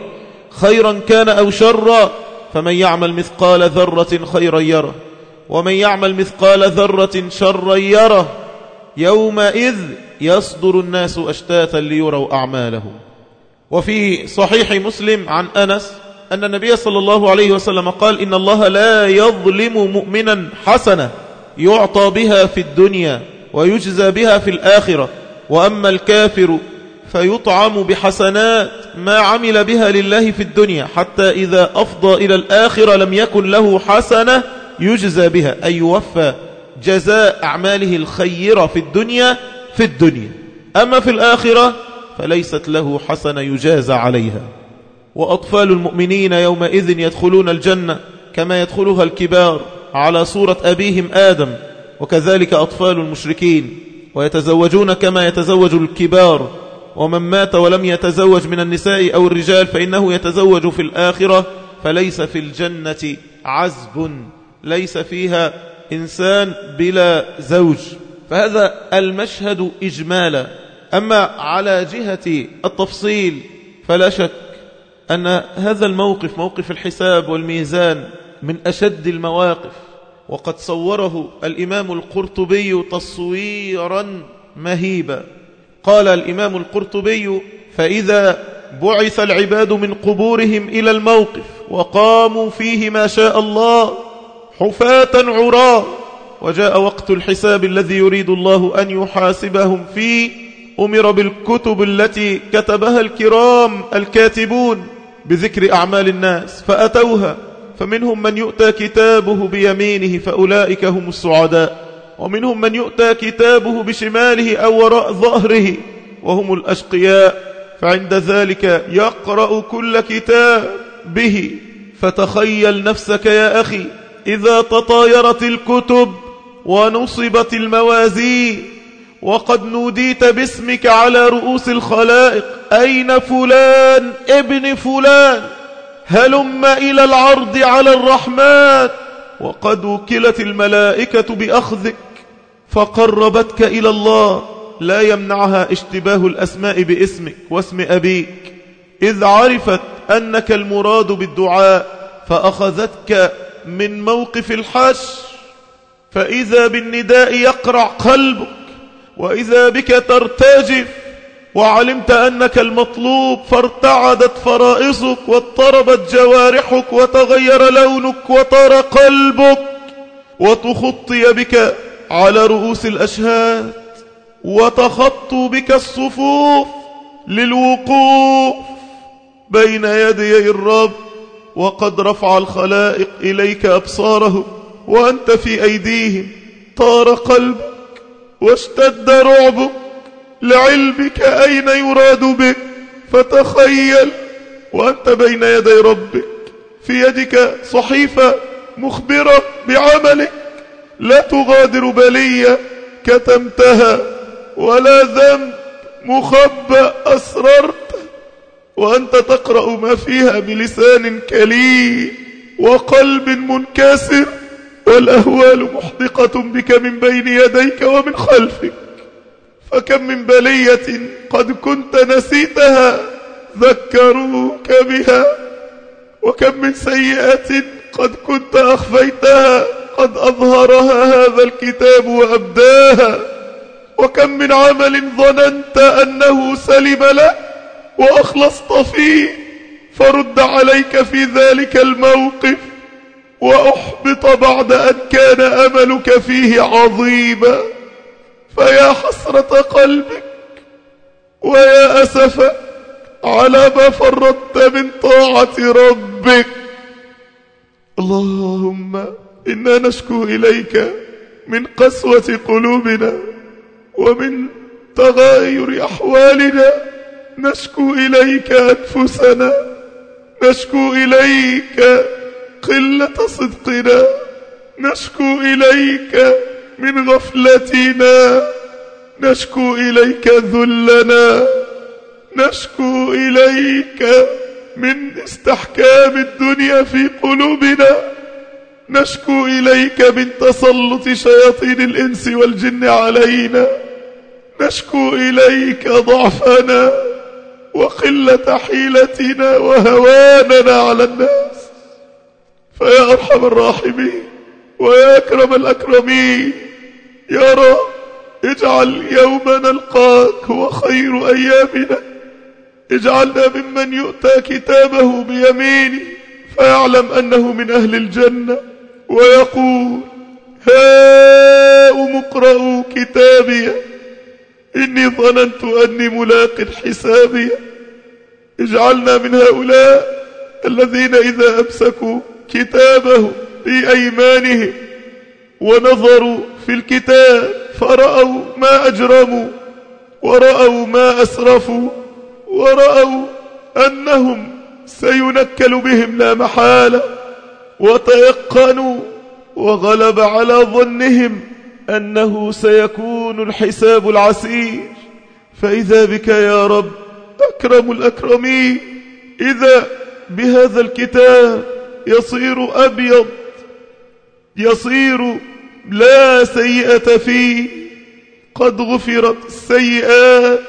Speaker 1: خيرا كان أو شرا. فمن يعمل مثقال ذرة خيرا يره. ومن يعمل مثقال ذرة شرا يره. يومئذ يصدر الناس أشتاتا ليروا أعمالهم. وفي صحيح مسلم عن أنس أن النبي صلى الله عليه وسلم قال إن الله لا يظلم مؤمنا حسنة يعطى بها في الدنيا ويجزى بها في الآخرة. وأما الكافر فيطعم بحسنات ما عمل بها لله في الدنيا حتى إذا أفضى إلى الآخرة لم يكن له حسنة يجزى بها أي يوفى جزاء أعماله الخيرة في الدنيا في الدنيا. أما في الآخرة فليست له حسنة يجازى عليها. وأطفال المؤمنين يومئذ يدخلون الجنة كما يدخلها الكبار على صورة أبيهم آدم وكذلك أطفال المشركين. ويتزوجون كما يتزوج الكبار. ومن مات ولم يتزوج من النساء أو الرجال فإنه يتزوج في الآخرة. فليس في الجنة عزب. ليس فيها إنسان بلا زوج. فهذا المشهد إجمالا. أما على جهة التفصيل فلا شك أن هذا الموقف موقف الحساب والميزان من أشد المواقف. وقد صوره الإمام القرطبي تصويرا مهيبا. قال الإمام القرطبي فإذا بعث العباد من قبورهم إلى الموقف وقاموا فيه ما شاء الله حفاة عراة وجاء وقت الحساب الذي يريد الله أن يحاسبهم فيه أمر بالكتب التي كتبها الكرام الكاتبون بذكر أعمال الناس فأتوها فمنهم من يؤتى كتابه بيمينه فأولئك هم السعداء. ومنهم من يؤتى كتابه بشماله أو وراء ظهره وهم الأشقياء. فعند ذلك يقرأ كل كتاب به. فتخيل نفسك يا أخي إذا تطايرت الكتب ونصبت الموازين وقد نوديت باسمك على رؤوس الخلائق. أين فلان ابن فلان؟ هلم إلى العرض على الرحمن. وقد وكلت الملائكة بأخذك فقربتك إلى الله. لا يمنعها اشتباه الأسماء باسمك واسم أبيك. إذ عرفت أنك المراد بالدعاء فأخذتك من موقف الحش فإذا بالنداء يقرع قلبك وإذا بك ترتجف وعلمت أنك المطلوب فارتعدت فرائصك واضطربت جوارحك وتغير لونك وطار قلبك وتخطي بك على رؤوس الأشهاد وتخطوا بك الصفوف للوقوف بين يدي الرب وقد رفع الخلائق إليك أبصارهم وأنت في أيديهم طار قلبك واشتد رعبك لعلمك أين يراد بك فتخيل وأنت بين يدي ربك في يدك صحيفة مخبرة بعملك. لا تغادر بلية كتمتها ولا ذنب مخبأ أسررت. وأنت تقرأ ما فيها بلسان كليل وقلب منكسر والأهوال محدقة بك من بين يديك ومن خلفك. فكم من بلية قد كنت نسيتها ذكروك بها. وكم من سيئة قد كنت أخفيتها قد أظهرها هذا الكتاب وأبداها. وكم من عمل ظننت أنه سلم لك وأخلصت فيه. فرد عليك في ذلك الموقف وأحبط بعد أن كان أملك فيه عظيما. فيا حسرة قلبك ويا أسفك على ما فرطت من طاعة ربك. اللهم إنا نشكو إليك من قسوة قلوبنا ومن تغاير أحوالنا. نشكو إليك أنفسنا. نشكو إليك قلة صدقنا. نشكو إليك من غفلتنا. نشكو إليك ذلنا. نشكو إليك من استحكام الدنيا في قلوبنا. نشكو إليك من تسلط شياطين الإنس والجن علينا. نشكو إليك ضعفنا وقلة حيلتنا وهواننا على الناس. فيا أرحم الراحمين ويا أكرم الأكرمين. يا رب اجعل يوم نلقاك هو خير أيامنا. اجعلنا ممن يؤتى كتابه بيمينه فيعلم أنه من أهل الجنة. ويقول هاؤم اقرأوا كتابي. إني ظننت أني ملاق حسابي. اجعلنا من هؤلاء الذين إذا أمسكوا كتابه في أيمانهم ونظروا في الكتاب فرأوا ما أجرموا ورأوا ما أسرفوا ورأوا أنهم سينكل بهم لا محالة وتيقنوا وغلب على ظنهم أنه سيكون الحساب العسير. فإذا بك يا رب أكرم الأكرمين إذا بهذا الكتاب يصير أبيض يصير لا سيئة فيه قد غفرت السيئات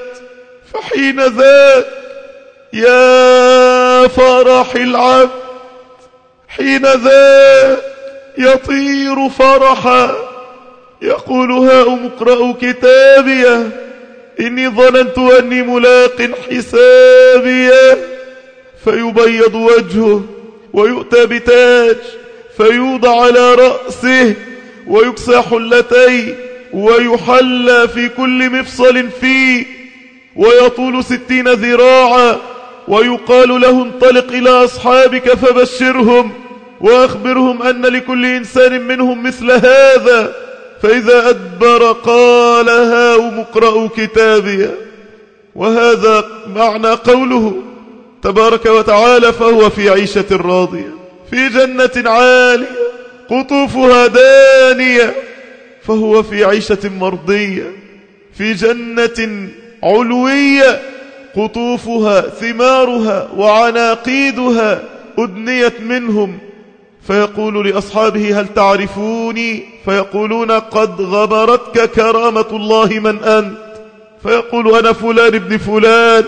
Speaker 1: فحين ذاك يا فرح العبد حين ذاك يطير فرحا. يقول هاؤم اقرأوا كتابيه إني ظننت أني ملاق حسابيه فيبيض وجهه ويؤتى بتاج فيوضع على رأسه ويكسى حلتين ويحلى في كل مفصل فيه ويطول ستين ذراعا ويقال له انطلق إلى أصحابك فبشرهم وأخبرهم أن لكل إنسان منهم مثل هذا فإذا أدبر قال هاؤم اقرأوا كتابي وهذا معنى قوله تبارك وتعالى فهو في عيشة راضية في جنة عالية قطوفها دانية فهو في عيشة مرضية في جنة علوية قطوفها ثمارها وعناقيدها أدنيت منهم. فيقول لأصحابه هل تعرفوني؟ فيقولون قد غبرتك كرامة الله من أنت. فيقول أنا فلان ابن فلان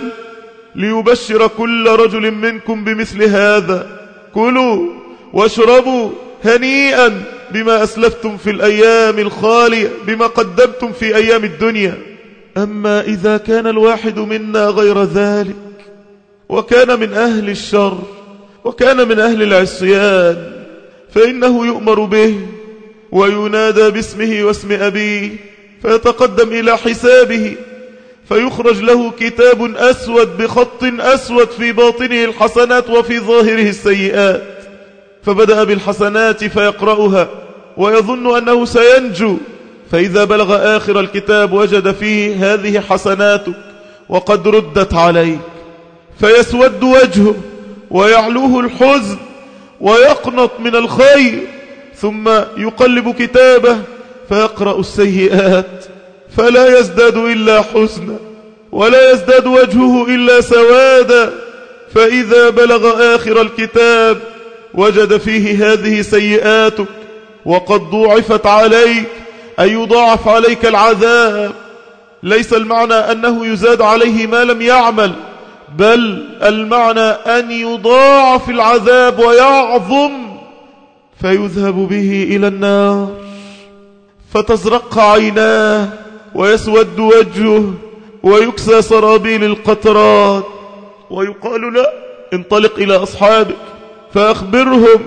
Speaker 1: ليبشر كل رجل منكم بمثل هذا. كلوا واشربوا هنيئا بما أسلفتم في الأيام الخالية بما قدمتم في أيام الدنيا. أما إذا كان الواحد منا غير ذلك وكان من أهل الشر وكان من أهل العصيان فإنه يؤمر به وينادى باسمه واسم أبيه فيتقدم إلى حسابه فيخرج له كتاب أسود بخط أسود في باطنه الحسنات وفي ظاهره السيئات. فبدأ بالحسنات فيقرأها ويظن أنه سينجو. فإذا بلغ آخر الكتاب وجد فيه هذه حسناتك وقد ردت عليك. فيسود وجهه ويعلوه الحزن ويقنط من الخير. ثم يقلب كتابه فيقرأ السيئات. فلا يزداد إلا حزنا ولا يزداد وجهه إلا سوادا. فإذا بلغ آخر الكتاب وجد فيه هذه سيئاتك وقد ضوعفت عليك أن يضاعف عليك العذاب. ليس المعنى أنه يزاد عليه ما لم يعمل بل المعنى أن يضاعف العذاب ويعظم فيذهب به إلى النار. فتزرق عيناه ويسود وجهه ويكسى سرابيل القطرات ويقال لا انطلق إلى أصحابك فأخبرهم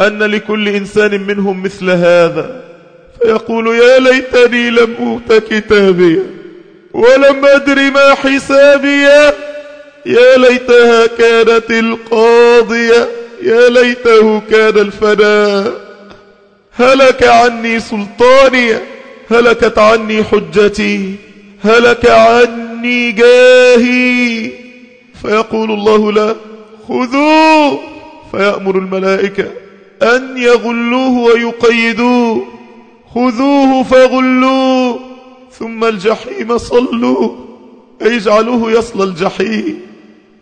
Speaker 1: أن لكل إنسان منهم مثل هذا. فيقول يا ليتني لم أوت كتابي ولم أدر ما حسابي. يا ليتها كانت القاضية. يا ليته كان الفناء. هلك عني سلطاني. هلكت عني حجتي. هلك عني جاهي. فيقول الله لا خذوه. فيأمر الملائكة أن يغلوه ويقيدوه. خذوه فغلوه ثم الجحيم صلوه. اجعلوه يصل الجحيم.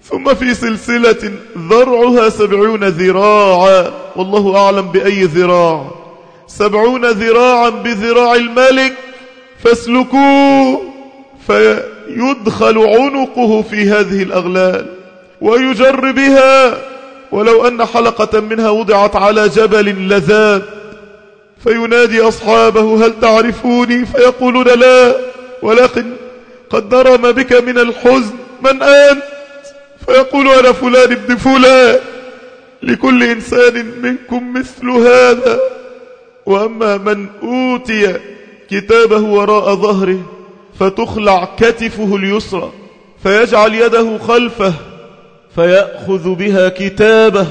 Speaker 1: ثم في سلسلة ذرعها سبعون ذراعا. والله أعلم بأي ذراع. سبعون ذراعا بذراع الملك. فاسلكوه فيدخل عنقه في هذه الأغلال. ويجر بها. ولو أن حلقة منها وضعت على جبل لذاب فينادي أصحابه هل تعرفوني؟ فيقولون لا ولكن قد نرى ما بك من الحزن. من أنت؟ فيقول أنا فلان ابن فلان. لكل إنسان منكم مثل هذا. وأما من أوتي كتابه وراء ظهره فتخلع كتفه اليسرى فيجعل يده خلفه. فيأخذ بها كتابه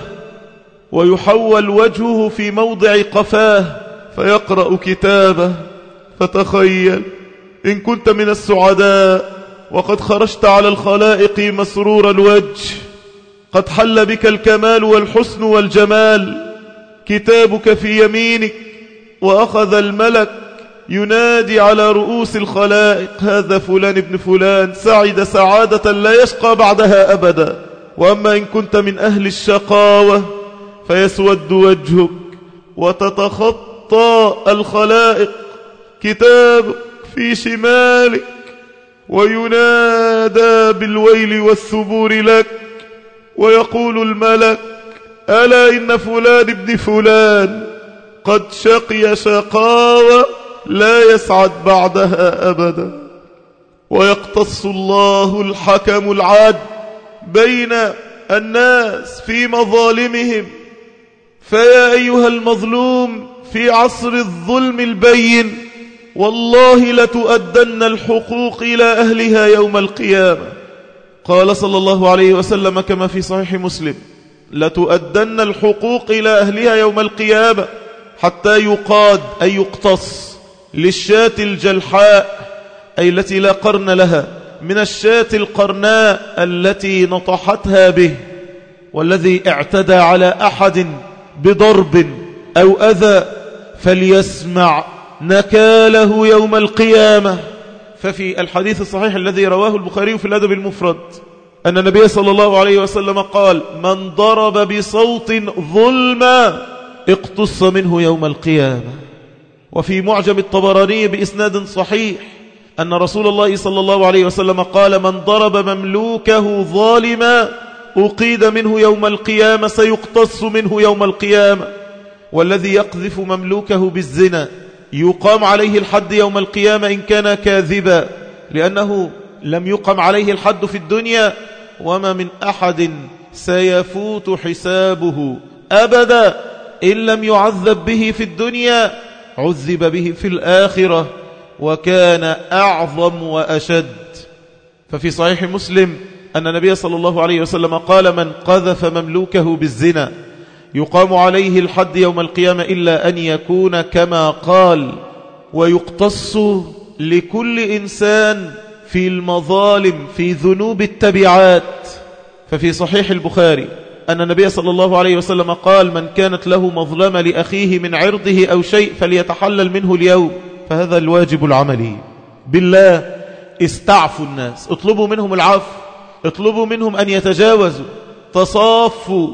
Speaker 1: ويحول وجهه في موضع قفاه فيقرأ كتابه. فتخيل إن كنت من السعداء وقد خرجت على الخلائق مسرور الوجه قد حل بك الكمال والحسن والجمال. كتابك في يمينك وأخذ الملك ينادي على رؤوس الخلائق هذا فلان ابن فلان سعد سعادة لا يشقى بعدها أبدا. وأما إن كنت من أهل الشقاوة فيسود وجهك وتتخطى الخلائق كتابك في شمالك وينادى بالويل والثبور لك ويقول الملك ألا إن فلان ابن فلان قد شقي شقاوة لا يسعد بعدها أبدا ويقتص الله الحكم العاد بين الناس في مظالمهم. فيا أيها المظلوم في عصر الظلم البين والله لتؤدن الحقوق إلى أهلها يوم القيامة. قال صلى الله عليه وسلم كما في صحيح مسلم لتؤدن الحقوق إلى أهلها يوم القيامة حتى يقاد أي يقتص للشاة الجلحاء أي التي لا قرن لها. من الشاة القرناء التي نطحتها به والذي اعتدى على أحد بضرب أو أذى فليسمع نكاله يوم القيامة. ففي الحديث الصحيح الذي رواه البخاري في الأدب المفرد أن النبي صلى الله عليه وسلم قال من ضرب بصوت ظلما اقتص منه يوم القيامة. وفي معجم الطبراني بإسناد صحيح أن رسول الله صلى الله عليه وسلم قال من ضرب مملوكه ظالما أقيد منه يوم القيامة سيقتص منه يوم القيامة. والذي يقذف مملوكه بالزنا يقام عليه الحد يوم القيامة إن كان كاذبا لأنه لم يقم عليه الحد في الدنيا وما من أحد سيفوت حسابه أبدا إن لم يعذب به في الدنيا عذب به في الآخرة. وكان أعظم وأشد. ففي صحيح مسلم أن النبي صلى الله عليه وسلم قال من قذف مملوكه بالزنا يقام عليه الحد يوم القيامة إلا أن يكون كما قال ويقتص لكل إنسان في المظالم في ذنوب التبعات. ففي صحيح البخاري أن النبي صلى الله عليه وسلم قال من كانت له مظلمة لأخيه من عرضه أو شيء فليتحلل منه اليوم. فهذا الواجب العملي. بالله استعفوا الناس. اطلبوا منهم العفو. اطلبوا منهم أن يتجاوزوا. تصافوا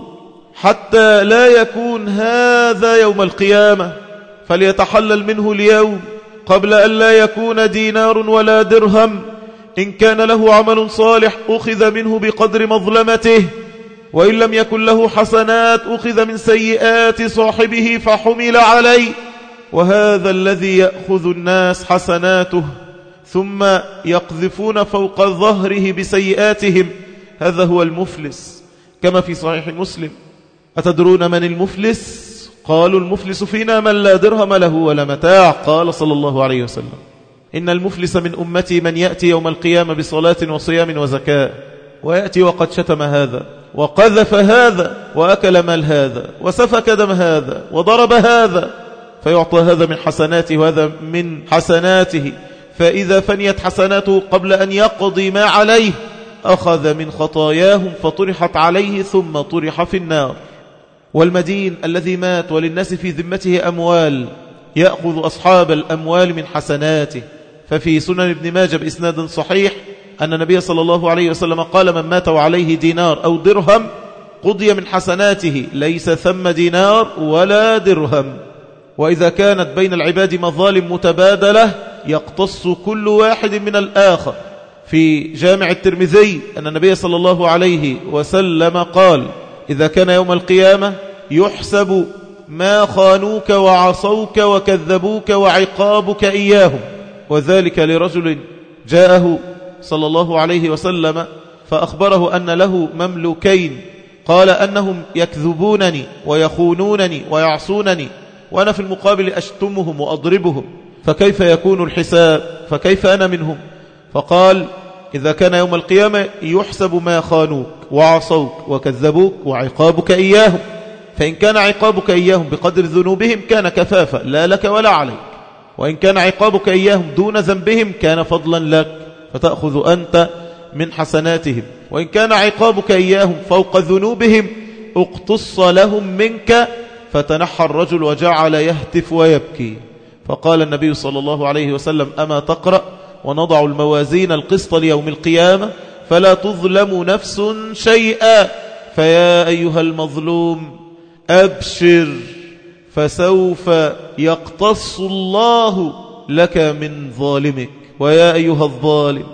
Speaker 1: حتى لا يكون هذا يوم القيامة. فليتحلل منه اليوم قبل أن لا يكون دينار ولا درهم. إن كان له عمل صالح أخذ منه بقدر مظلمته. وإن لم يكن له حسنات أخذ من سيئات صاحبه فحمل عليه. وهذا الذي يأخذ الناس حسناته ثم يقذفون فوق ظهره بسيئاتهم هذا هو المفلس كما في صحيح مسلم. أتدرون من المفلس؟ قالوا المفلس فينا من لا درهم له ولا متاع قال صلى الله عليه وسلم. إن المفلس من أمتي من يأتي يوم القيامة بصلاة وصيام وزكاة ويأتي وقد شتم هذا وقذف هذا وأكل مال هذا وسفك دم هذا وضرب هذا فيعطى هذا من حسناته وهذا من حسناته. فإذا فنيت حسناته قبل أن يقضي ما عليه أخذ من خطاياهم فطرحت عليه ثم طرح في النار. والمدين الذي مات وللناس في ذمته أموال يأخذ أصحاب الأموال من حسناته. ففي سنن ابن ماجه بإسناد صحيح أن النبي صلى الله عليه وسلم قال من مات وعليه دينار أو درهم قضي من حسناته ليس ثم دينار ولا درهم. وإذا كانت بين العباد مظالم متبادلة يقتص كل واحد من الآخر. في جامع الترمذي أن النبي صلى الله عليه وسلم قال إذا كان يوم القيامة يحسب ما خانوك وعصوك وكذبوك وعقابك إياهم. وذلك لرجل جاءه صلى الله عليه وسلم فأخبره أن له مملوكين. قال أنهم يكذبونني ويخونونني ويعصونني. وأنا في المقابل أشتمهم وأضربهم. فكيف يكون الحساب؟ فكيف أنا منهم؟ فقال إذا كان يوم القيامة يحسب ما خانوك وعصوك وكذبوك وعقابك إياهم. فإن كان عقابك إياهم بقدر ذنوبهم كان كفافا لا لك ولا عليك. وإن كان عقابك إياهم دون ذنبهم كان فضلا لك فتأخذ أنت من حسناتهم. وإن كان عقابك إياهم فوق ذنوبهم اقتص لهم منك فتنحى الرجل وجعل يهتف ويبكي. فقال النبي صلى الله عليه وسلم أما تقرأ ونضع الموازين القسط ليوم القيامة فلا تظلم نفس شيئا. فيا أيها المظلوم أبشر فسوف يقتص الله لك من ظالمك. ويا أيها الظالم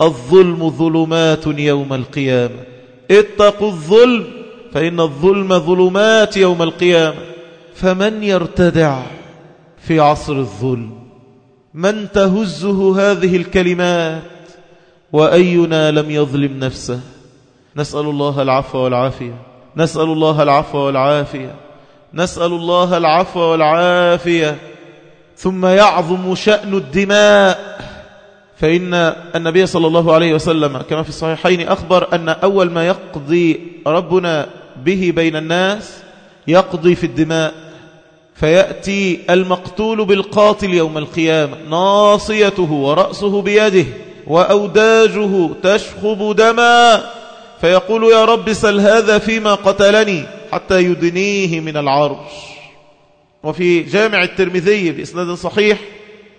Speaker 1: الظلم ظلمات يوم القيامة. اتقوا الظلم فإن الظلم ظلمات يوم القيامة. فمن يرتدع في عصر الظلم؟ من تهزه هذه الكلمات؟ وأينا لم يظلم نفسه؟ نسأل الله العفو والعافية. نسأل الله العفو والعافية. نسأل الله العفو والعافية. ثم يعظم شأن الدماء. فإن النبي صلى الله عليه وسلم كما في الصحيحين أخبر أن أول ما يقضي ربنا به بين الناس يقضي في الدماء فيأتي المقتول بالقاتل يوم القيامة ناصيته ورأسه بيده وأوداجه تشخب دما فيقول يا رب سل هذا فيما قتلني حتى يدنيه من العرش. وفي جامع الترمذي بإسناد صحيح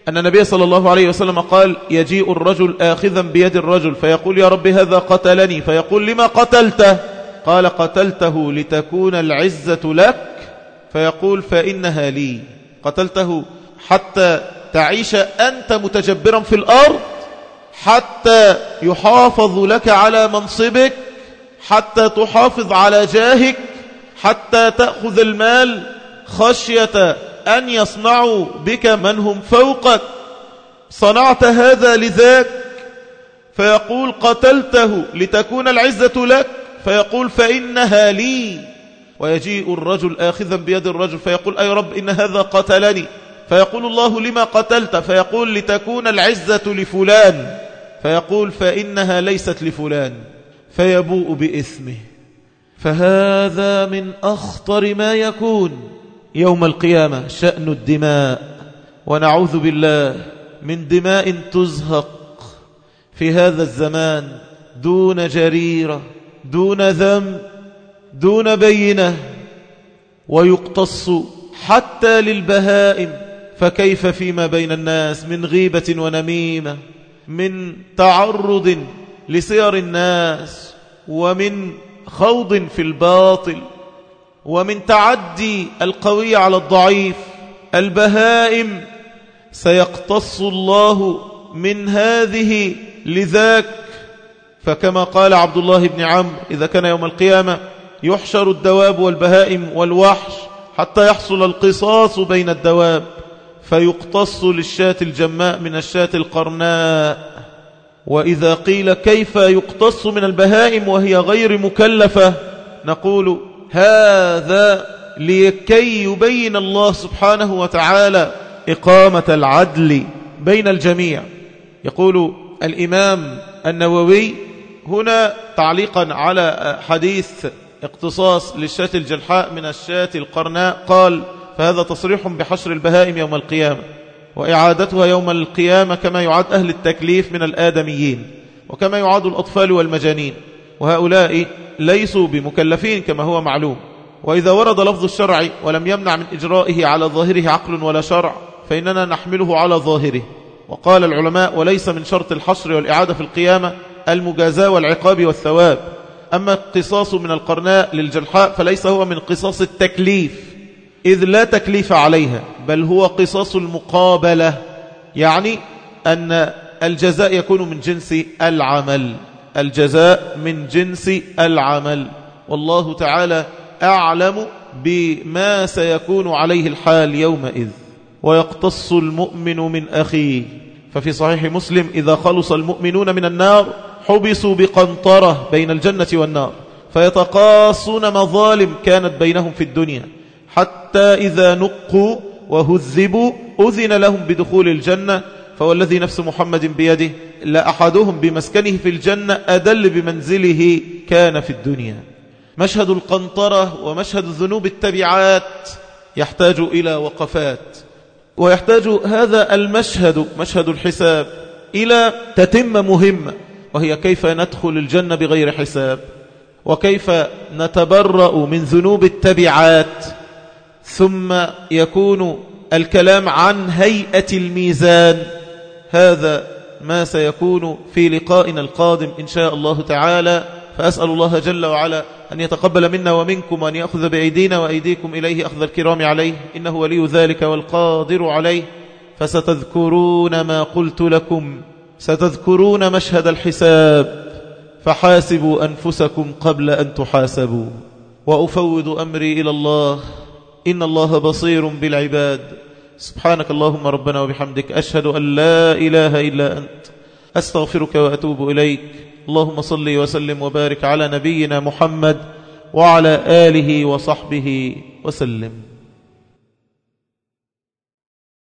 Speaker 1: أن النبي صلى الله عليه وسلم قال يجيء الرجل آخذا بيد الرجل فيقول يا رب هذا قتلني فيقول لما قتلته؟ قال قتلته لتكون العزة لك فيقول فإنها لي. قتلته حتى تعيش أنت متجبرا في الأرض حتى يحافظ لك على منصبك حتى تحافظ على جاهك حتى تأخذ المال خشية أن يصنعوا بك من هم فوقك. صنعت هذا لذاك. فيقول قتلته لتكون العزة لك فيقول فإنها لي. ويجيء الرجل آخذا بيد الرجل فيقول أي رب إن هذا قتلني. فيقول الله لما قتلت؟ فيقول لتكون العزة لفلان. فيقول فإنها ليست لفلان. فيبوء بإثمه. فهذا من أخطر ما يكون. يوم القيامة شأن الدماء. ونعوذ بالله من دماء تزهق. في هذا الزمان دون جريرة. دون ذنب دون بينة ويقتص حتى للبهائم. فكيف فيما بين الناس من غيبة ونميمة من تعرض لسير الناس ومن خوض في الباطل ومن تعدي القوي على الضعيف. البهائم سيقتص الله من هذه لذاك فكما قال عبد الله بن عمرو إذا كان يوم القيامة يحشر الدواب والبهائم والوحش حتى يحصل القصاص بين الدواب فيقتص للشاة الجماء من الشاة القرناء. وإذا قيل كيف يقتص من البهائم وهي غير مكلفة نقول هذا لكي يبين الله سبحانه وتعالى إقامة العدل بين الجميع. يقول الإمام النووي هنا تعليقا على حديث اقتصاص للشاة الجلحاء من الشاة القرناء قال فهذا تصريح بحشر البهائم يوم القيامة وإعادتها يوم القيامة كما يعاد أهل التكليف من الآدميين وكما يعاد الأطفال والمجانين وهؤلاء ليسوا بمكلفين كما هو معلوم وإذا ورد لفظ الشرع ولم يمنع من إجرائه على ظاهره عقل ولا شرع فإننا نحمله على ظاهره. وقال العلماء وليس من شرط الحشر والإعادة في القيامة المجازاة والعقاب والثواب. أما القصاص من القرناء للجلحاء فليس هو من قصاص التكليف إذ لا تكليف عليها بل هو قصاص المقابلة يعني أن الجزاء يكون من جنس العمل الجزاء من جنس العمل. والله تعالى أعلم بما سيكون عليه الحال يومئذ. ويقتص المؤمن من أخيه. ففي صحيح مسلم إذا خلص المؤمنون من النار حبسوا بقنطرة بين الجنة والنار فيتقاصون مظالم كانت بينهم في الدنيا حتى إذا نقوا وهذبوا أذن لهم بدخول الجنة فوالذي نفس محمد بيده لا أحدهم بمسكنه في الجنة أدل بمنزله كان في الدنيا. مشهد القنطرة ومشهد الذنوب التبعات يحتاج إلى وقفات ويحتاج هذا المشهد مشهد الحساب إلى تتم مهمة وهي كيف ندخل الجنة بغير حساب وكيف نتبرأ من ذنوب التبعات ثم يكون الكلام عن هيئة الميزان. هذا ما سيكون في لقائنا القادم إن شاء الله تعالى. فأسأل الله جل وعلا أن يتقبل منا ومنكم وأن يأخذ بأيدينا وأيديكم إليه أخذ الكرام عليه إنه ولي ذلك والقادر عليه. فستذكرون ما قلت لكم. ستذكرون مشهد الحساب. فحاسبوا أنفسكم قبل أن تحاسبوا. وأفوض أمري إلى الله. إن الله بصير بالعباد. سبحانك اللهم ربنا وبحمدك. أشهد أن لا إله إلا أنت. أستغفرك وأتوب إليك. اللهم صل وسلم وبارك على نبينا محمد وعلى آله وصحبه وسلم.